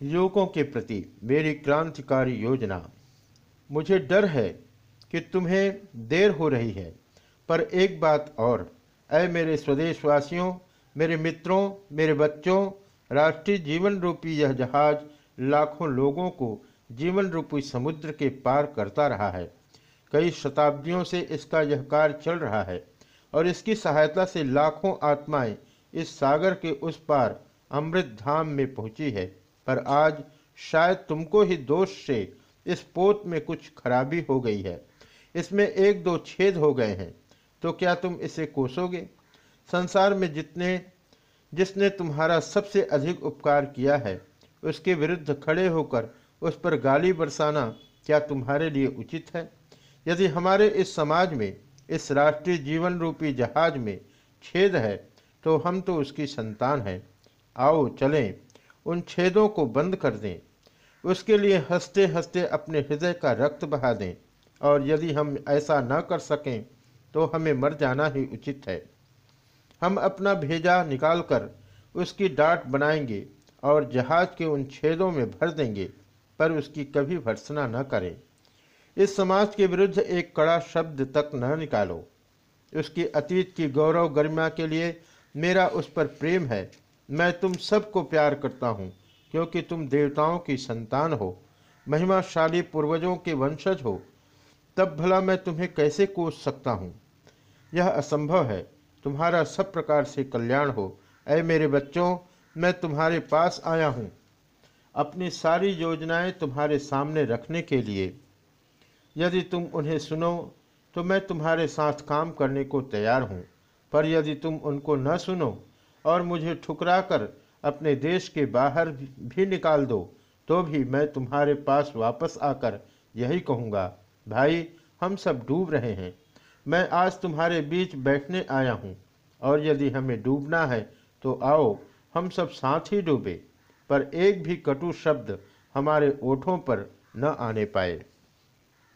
युवकों के प्रति मेरी क्रांतिकारी योजना। मुझे डर है कि तुम्हें देर हो रही है, पर एक बात और अय मेरे स्वदेशवासियों, मेरे मित्रों, मेरे बच्चों, राष्ट्रीय जीवन रूपी यह जहाज़ लाखों लोगों को जीवन रूपी समुद्र के पार करता रहा है। कई शताब्दियों से इसका यह कार्य चल रहा है, और इसकी सहायता से लाखों आत्माएँ इस सागर के उस पार अमृत धाम में पहुँची है। पर आज शायद तुमको ही दोष से इस पोत में कुछ खराबी हो गई है। इसमें एक दो छेद हो गए हैं तो क्या तुम इसे कोसोगे? संसार में जितने, जिसने तुम्हारा सबसे अधिक उपकार किया है, उसके विरुद्ध खड़े होकर उस पर गाली बरसाना क्या तुम्हारे लिए उचित है? यदि हमारे इस समाज में, इस राष्ट्रीय जीवन रूपी जहाज़ में छेद है तो हम तो उसकी संतान हैं। आओ चलें। उन छेदों को बंद कर दें। उसके लिए हँसते हँसते अपने हृदय का रक्त बहा दें। और यदि हम ऐसा न कर सकें तो हमें मर जाना ही उचित है। हम अपना भेजा निकालकर उसकी डांट बनाएँगे और जहाज़ के उन छेदों में भर देंगे, पर उसकी कभी भर्सना न करें। इस समाज के विरुद्ध एक कड़ा शब्द तक न निकालो। उसकी अतीत की गौरव गरिमा के लिए मेरा उस पर प्रेम है। मैं तुम सबको प्यार करता हूँ, क्योंकि तुम देवताओं की संतान हो, महिमाशाली पूर्वजों के वंशज हो। तब भला मैं तुम्हें कैसे कोस सकता हूँ? यह असंभव है। तुम्हारा सब प्रकार से कल्याण हो। अय मेरे बच्चों, मैं तुम्हारे पास आया हूँ। अपनी सारी योजनाएँ तुम्हारे सामने रखने के लिए। यदि तुम उन्हें सुनो तो मैं तुम्हारे साथ काम करने को तैयार हूँ। पर यदि तुम उनको न सुनो और मुझे ठुकरा कर अपने देश के बाहर भी निकाल दो तो भी मैं तुम्हारे पास वापस आकर यही कहूँगा, भाई, हम सब डूब रहे हैं। मैं आज तुम्हारे बीच बैठने आया हूँ, और यदि हमें डूबना है तो आओ, हम सब साथ ही डूबे, पर एक भी कटु शब्द हमारे ओठों पर न आने पाए।